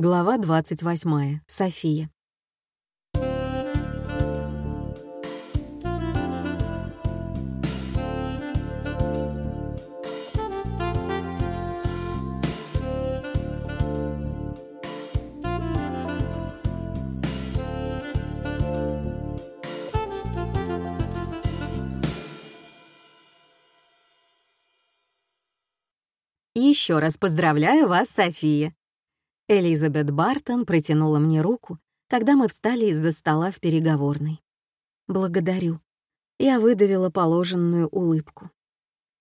Глава 28. София. Еще раз поздравляю вас, София. Элизабет Бартон протянула мне руку, когда мы встали из-за стола в переговорной. «Благодарю». Я выдавила положенную улыбку.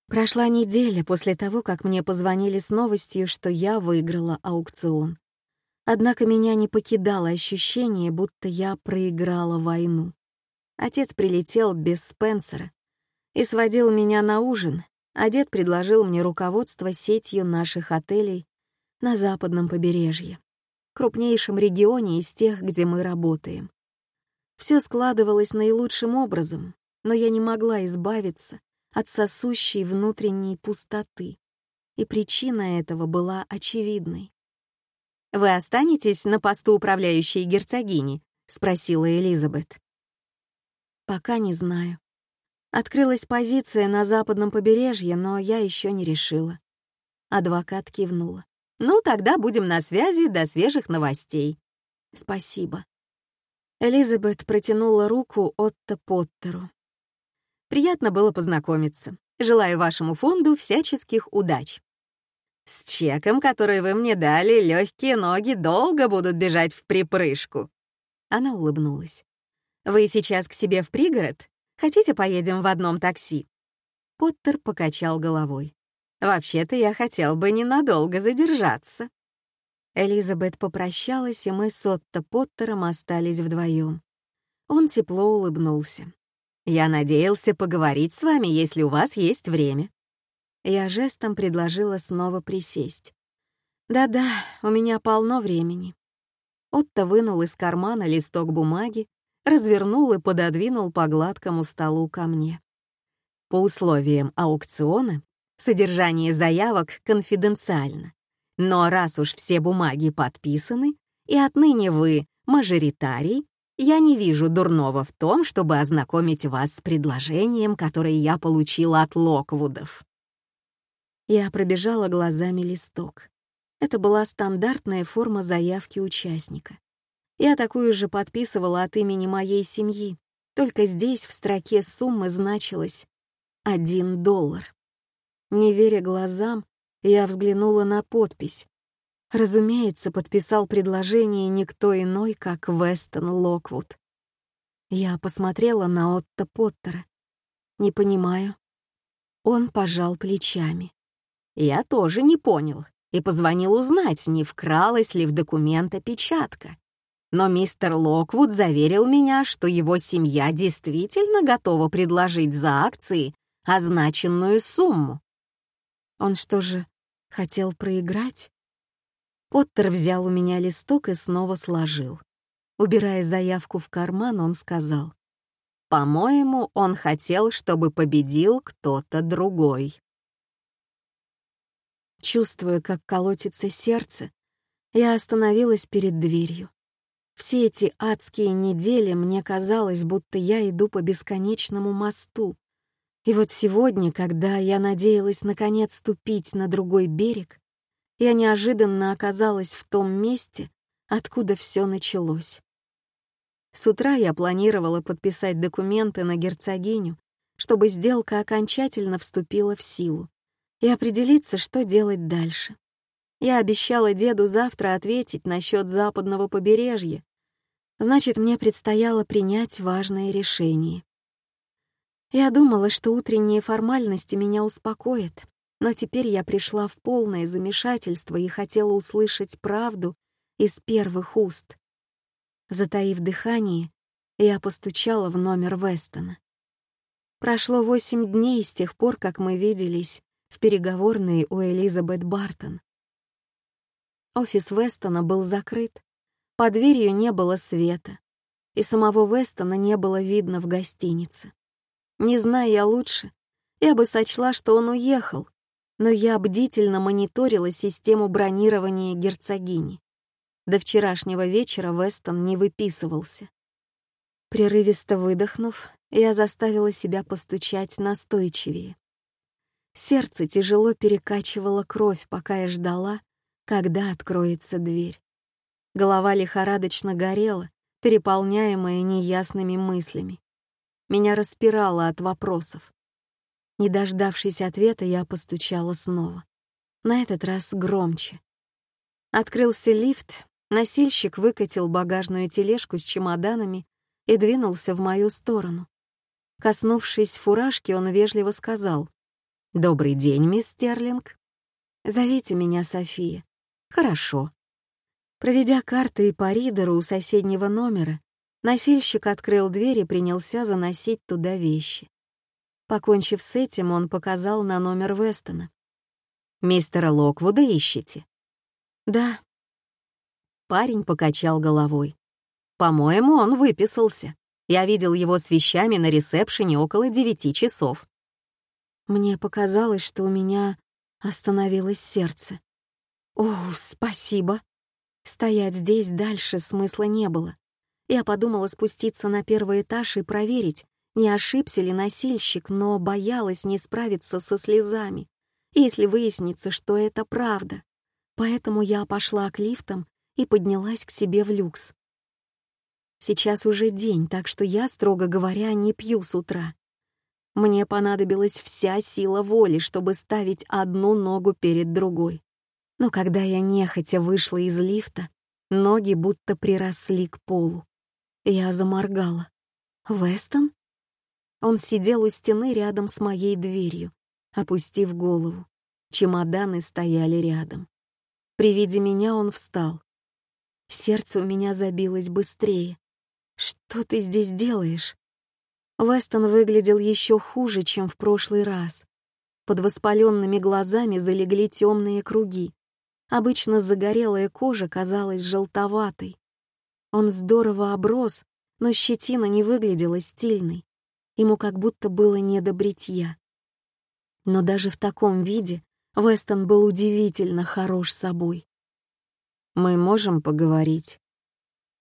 Прошла неделя после того, как мне позвонили с новостью, что я выиграла аукцион. Однако меня не покидало ощущение, будто я проиграла войну. Отец прилетел без Спенсера и сводил меня на ужин, а дед предложил мне руководство сетью наших отелей на западном побережье, крупнейшем регионе из тех, где мы работаем. Все складывалось наилучшим образом, но я не могла избавиться от сосущей внутренней пустоты, и причина этого была очевидной. «Вы останетесь на посту управляющей герцогини?» — спросила Элизабет. «Пока не знаю. Открылась позиция на западном побережье, но я еще не решила». Адвокат кивнула. Ну, тогда будем на связи до свежих новостей. Спасибо. Элизабет протянула руку Отто Поттеру. Приятно было познакомиться. Желаю вашему фонду всяческих удач. С чеком, который вы мне дали, легкие ноги долго будут бежать в припрыжку. Она улыбнулась. Вы сейчас к себе в пригород? Хотите, поедем в одном такси? Поттер покачал головой. Вообще-то я хотел бы ненадолго задержаться». Элизабет попрощалась, и мы с Отто Поттером остались вдвоем. Он тепло улыбнулся. «Я надеялся поговорить с вами, если у вас есть время». Я жестом предложила снова присесть. «Да-да, у меня полно времени». Отто вынул из кармана листок бумаги, развернул и пододвинул по гладкому столу ко мне. По условиям аукциона Содержание заявок конфиденциально. Но раз уж все бумаги подписаны, и отныне вы мажоритарий, я не вижу дурного в том, чтобы ознакомить вас с предложением, которое я получила от Локвудов. Я пробежала глазами листок. Это была стандартная форма заявки участника. Я такую же подписывала от имени моей семьи, только здесь в строке суммы значилось «один доллар». Не веря глазам, я взглянула на подпись. Разумеется, подписал предложение никто иной, как Вестон Локвуд. Я посмотрела на Отто Поттера. Не понимаю. Он пожал плечами. Я тоже не понял и позвонил узнать, не вкралась ли в документ опечатка. Но мистер Локвуд заверил меня, что его семья действительно готова предложить за акции означенную сумму. Он что же, хотел проиграть? Поттер взял у меня листок и снова сложил. Убирая заявку в карман, он сказал, «По-моему, он хотел, чтобы победил кто-то другой». Чувствуя, как колотится сердце, я остановилась перед дверью. Все эти адские недели мне казалось, будто я иду по бесконечному мосту, и вот сегодня, когда я надеялась наконец ступить на другой берег, я неожиданно оказалась в том месте, откуда все началось. С утра я планировала подписать документы на герцогиню, чтобы сделка окончательно вступила в силу, и определиться, что делать дальше. Я обещала деду завтра ответить насчет западного побережья, значит, мне предстояло принять важное решение. Я думала, что утренние формальности меня успокоят, но теперь я пришла в полное замешательство и хотела услышать правду из первых уст. Затаив дыхание, я постучала в номер Вестона. Прошло восемь дней с тех пор, как мы виделись в переговорной у Элизабет Бартон. Офис Вестона был закрыт, под дверью не было света, и самого Вестона не было видно в гостинице. Не зная я лучше, я бы сочла, что он уехал, но я бдительно мониторила систему бронирования герцогини. До вчерашнего вечера Вестон не выписывался. Прерывисто выдохнув, я заставила себя постучать настойчивее. Сердце тяжело перекачивало кровь, пока я ждала, когда откроется дверь. Голова лихорадочно горела, переполняемая неясными мыслями. Меня распирало от вопросов. Не дождавшись ответа, я постучала снова. На этот раз громче. Открылся лифт, носильщик выкатил багажную тележку с чемоданами и двинулся в мою сторону. Коснувшись фуражки, он вежливо сказал «Добрый день, мисс Стерлинг». «Зовите меня София». «Хорошо». Проведя карты по ридеру у соседнего номера, носильщик открыл дверь и принялся заносить туда вещи. Покончив с этим, он показал на номер Вестона. «Мистера Локвуда ищете?» «Да». Парень покачал головой. «По-моему, он выписался. Я видел его с вещами на ресепшене около девяти часов». Мне показалось, что у меня остановилось сердце. «О, спасибо!» Стоять здесь дальше смысла не было. Я подумала спуститься на первый этаж и проверить, не ошибся ли носильщик, но боялась не справиться со слезами, если выяснится, что это правда. Поэтому я пошла к лифтам и поднялась к себе в люкс. Сейчас уже день, так что я, строго говоря, не пью с утра. Мне понадобилась вся сила воли, чтобы ставить одну ногу перед другой. Но когда я нехотя вышла из лифта, ноги будто приросли к полу. Я заморгала. «Вестон?» Он сидел у стены рядом с моей дверью, опустив голову. Чемоданы стояли рядом. При виде меня он встал. Сердце у меня забилось быстрее. «Что ты здесь делаешь?» Вестон выглядел еще хуже, чем в прошлый раз. Под воспаленными глазами залегли темные круги. Обычно загорелая кожа казалась желтоватой. Он здорово оброс, но щетина не выглядела стильной. Ему как будто было не до бритья. Но даже в таком виде Вестон был удивительно хорош собой. «Мы можем поговорить?»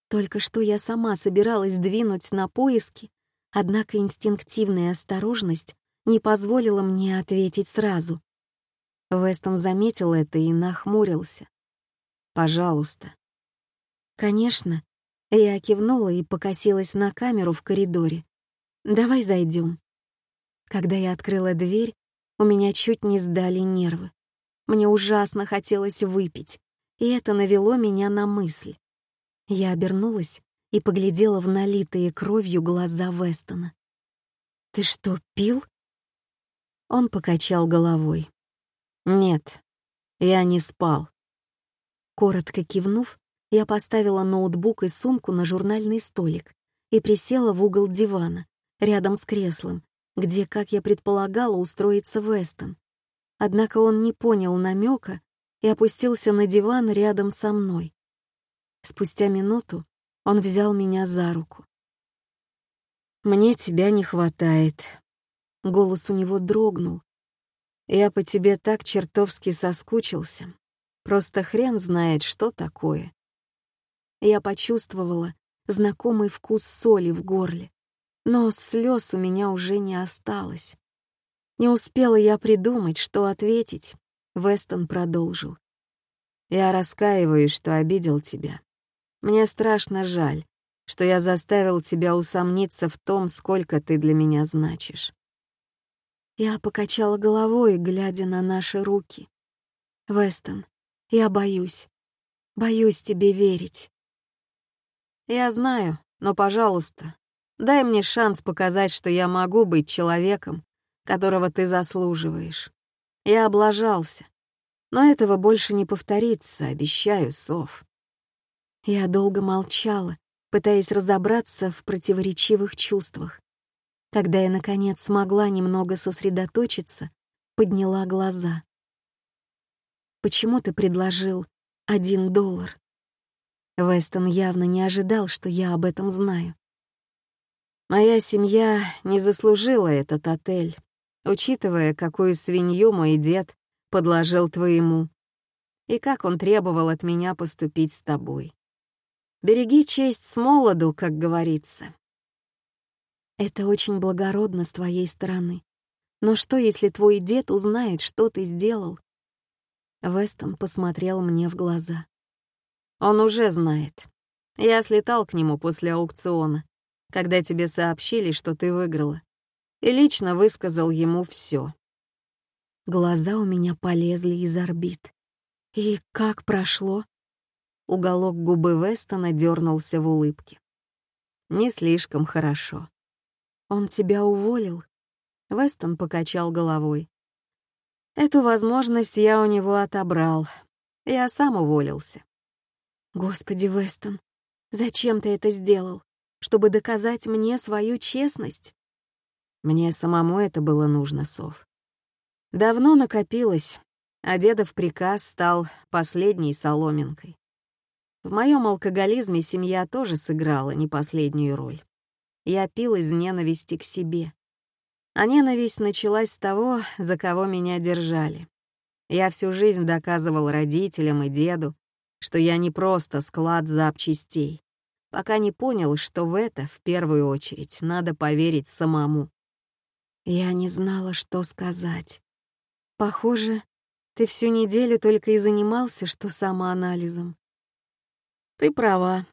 Только что я сама собиралась двинуть на поиски, однако инстинктивная осторожность не позволила мне ответить сразу. Вестон заметил это и нахмурился. «Пожалуйста». «Конечно». Я кивнула и покосилась на камеру в коридоре. «Давай зайдем». Когда я открыла дверь, у меня чуть не сдали нервы. Мне ужасно хотелось выпить, и это навело меня на мысль. Я обернулась и поглядела в налитые кровью глаза Вестона. «Ты что, пил?» Он покачал головой. «Нет, я не спал». Коротко кивнув, я поставила ноутбук и сумку на журнальный столик и присела в угол дивана, рядом с креслом, где, как я предполагала, устроится Вестон. Однако он не понял намека и опустился на диван рядом со мной. Спустя минуту он взял меня за руку. «Мне тебя не хватает». Голос у него дрогнул, я по тебе так чертовски соскучился. Просто хрен знает, что такое. Я почувствовала знакомый вкус соли в горле, но слез у меня уже не осталось. Не успела я придумать, что ответить. Вестон продолжил. «Я раскаиваюсь, что обидел тебя. Мне страшно жаль, что я заставил тебя усомниться в том, сколько ты для меня значишь. Я покачала головой, глядя на наши руки. «Вестон, я боюсь. Боюсь тебе верить». «Я знаю, но, пожалуйста, дай мне шанс показать, что я могу быть человеком, которого ты заслуживаешь. Я облажался, но этого больше не повторится, обещаю, Сов». Я долго молчала, пытаясь разобраться в противоречивых чувствах. Когда я, наконец, смогла немного сосредоточиться, подняла глаза. «Почему ты предложил один доллар?» Вестон явно не ожидал, что я об этом знаю. «Моя семья не заслужила этот отель, учитывая, какую свинью мой дед подложил твоему. И как он требовал от меня поступить с тобой. Береги честь с молоду, как говорится. Это очень благородно с твоей стороны. Но что, если твой дед узнает, что ты сделал? Вестон посмотрел мне в глаза. Он уже знает. Я слетал к нему после аукциона, когда тебе сообщили, что ты выиграла, и лично высказал ему все. Глаза у меня полезли из орбит. И как прошло? Уголок губы Вестона дернулся в улыбке. Не слишком хорошо. Он тебя уволил? Вестон покачал головой. Эту возможность я у него отобрал. Я сам уволился. Господи, Вестон, зачем ты это сделал? Чтобы доказать мне свою честность? Мне самому это было нужно, Сов. Давно накопилось, а дедов приказ стал последней соломинкой. В моем алкоголизме семья тоже сыграла не последнюю роль. Я пил из ненависти к себе. А ненависть началась с того, за кого меня держали. Я всю жизнь доказывал родителям и деду, что я не просто склад запчастей, пока не понял, что в это, в первую очередь, надо поверить самому. Я не знала, что сказать. Похоже, ты всю неделю только и занимался, что самоанализом. Ты права.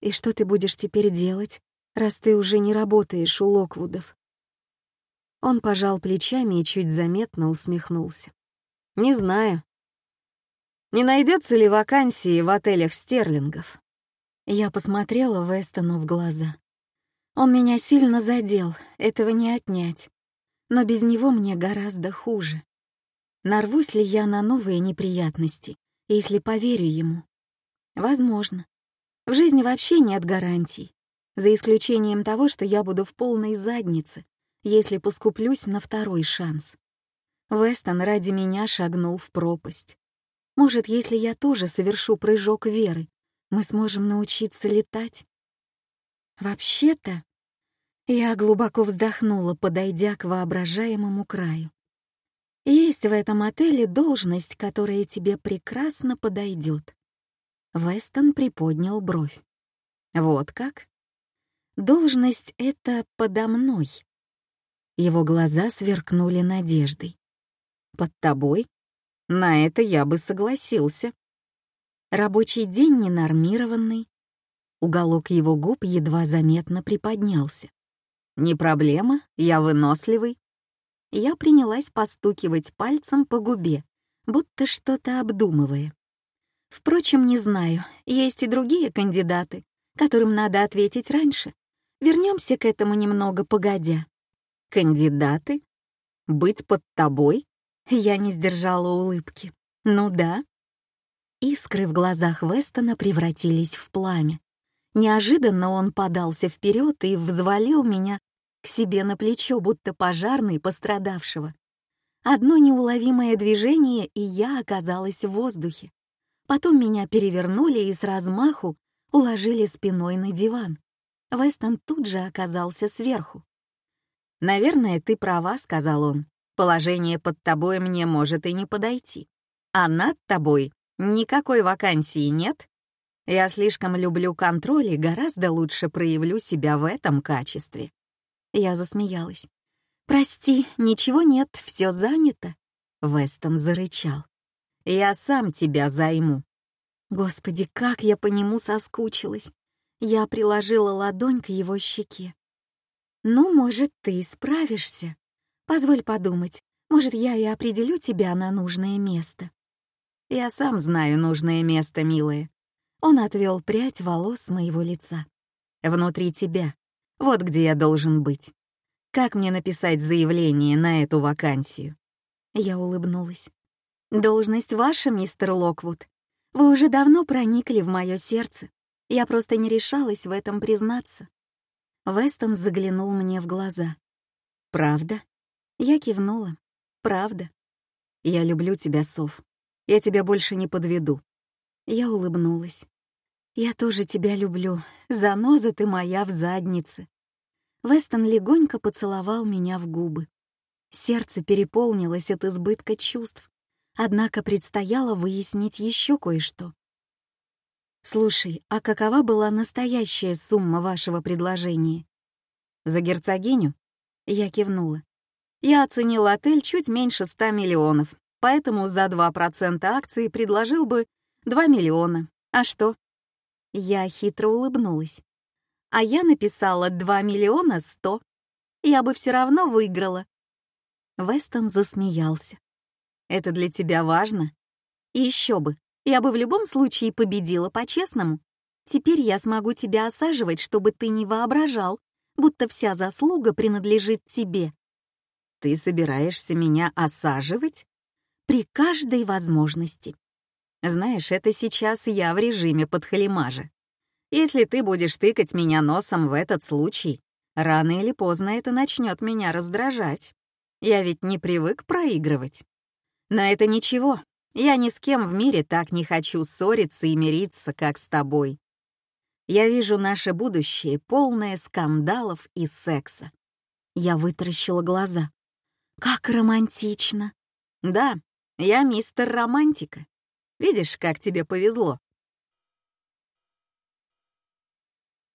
И что ты будешь теперь делать, раз ты уже не работаешь у Локвудов? Он пожал плечами и чуть заметно усмехнулся. Не знаю. Не найдется ли вакансии в отелях стерлингов? Я посмотрела Вестону в глаза. Он меня сильно задел, этого не отнять. Но без него мне гораздо хуже. Нарвусь ли я на новые неприятности, если поверю ему? Возможно. В жизни вообще нет гарантий, за исключением того, что я буду в полной заднице, если поскуплюсь на второй шанс. Вестон ради меня шагнул в пропасть. Может, если я тоже совершу прыжок веры, мы сможем научиться летать? Вообще-то, я глубоко вздохнула, подойдя к воображаемому краю. Есть в этом отеле должность, которая тебе прекрасно подойдет. Вестон приподнял бровь. «Вот как? Должность эта подо мной». Его глаза сверкнули надеждой. «Под тобой? На это я бы согласился». Рабочий день ненормированный. Уголок его губ едва заметно приподнялся. «Не проблема, я выносливый». Я принялась постукивать пальцем по губе, будто что-то обдумывая. Впрочем, не знаю, есть и другие кандидаты, которым надо ответить раньше. Вернемся к этому немного погодя. Кандидаты? Быть под тобой? Я не сдержала улыбки. Ну да. Искры в глазах Вестона превратились в пламя. Неожиданно он подался вперед и взвалил меня к себе на плечо, будто пожарный пострадавшего. Одно неуловимое движение, и я оказалась в воздухе. Потом меня перевернули и с размаху уложили спиной на диван. Вестон тут же оказался сверху. «Наверное, ты права», — сказал он. «Положение под тобой мне может и не подойти. А над тобой никакой вакансии нет. Я слишком люблю контроль и гораздо лучше проявлю себя в этом качестве». Я засмеялась. «Прости, ничего нет, все занято». Вестон зарычал. Я сам тебя займу». Господи, как я по нему соскучилась. Я приложила ладонь к его щеке. «Ну, может, ты справишься. Позволь подумать, может, я и определю тебя на нужное место». «Я сам знаю нужное место, милая». Он отвел прядь волос с моего лица. «Внутри тебя. Вот где я должен быть. Как мне написать заявление на эту вакансию?» Я улыбнулась. «Должность ваша, мистер Локвуд. Вы уже давно проникли в мое сердце. Я просто не решалась в этом признаться». Вестон заглянул мне в глаза. «Правда?» Я кивнула. «Правда?» «Я люблю тебя, Сов. Я тебя больше не подведу». Я улыбнулась. «Я тоже тебя люблю. Заноза ты моя в заднице». Вестон легонько поцеловал меня в губы. Сердце переполнилось от избытка чувств Однако предстояло выяснить еще кое-что. «Слушай, а какова была настоящая сумма вашего предложения?» «За герцогиню?» Я кивнула. «Я оценил отель чуть меньше ста миллионов, поэтому за 2% акций предложил бы 2 миллиона. А что?» Я хитро улыбнулась. «А я написала 2 миллиона 100. Я бы все равно выиграла». Вестон засмеялся. «Это для тебя важно?» «И еще бы, я бы в любом случае победила по-честному. Теперь я смогу тебя осаживать, чтобы ты не воображал, будто вся заслуга принадлежит тебе. Ты собираешься меня осаживать? При каждой возможности. Знаешь, это сейчас я в режиме подхалимажа. Если ты будешь тыкать меня носом в этот случай, рано или поздно это начнет меня раздражать. Я ведь не привык проигрывать. Но это ничего, я ни с кем в мире так не хочу ссориться и мириться, как с тобой. Я вижу наше будущее, полное скандалов и секса. Я вытаращила глаза. Как романтично. Да, я мистер романтика. Видишь, как тебе повезло.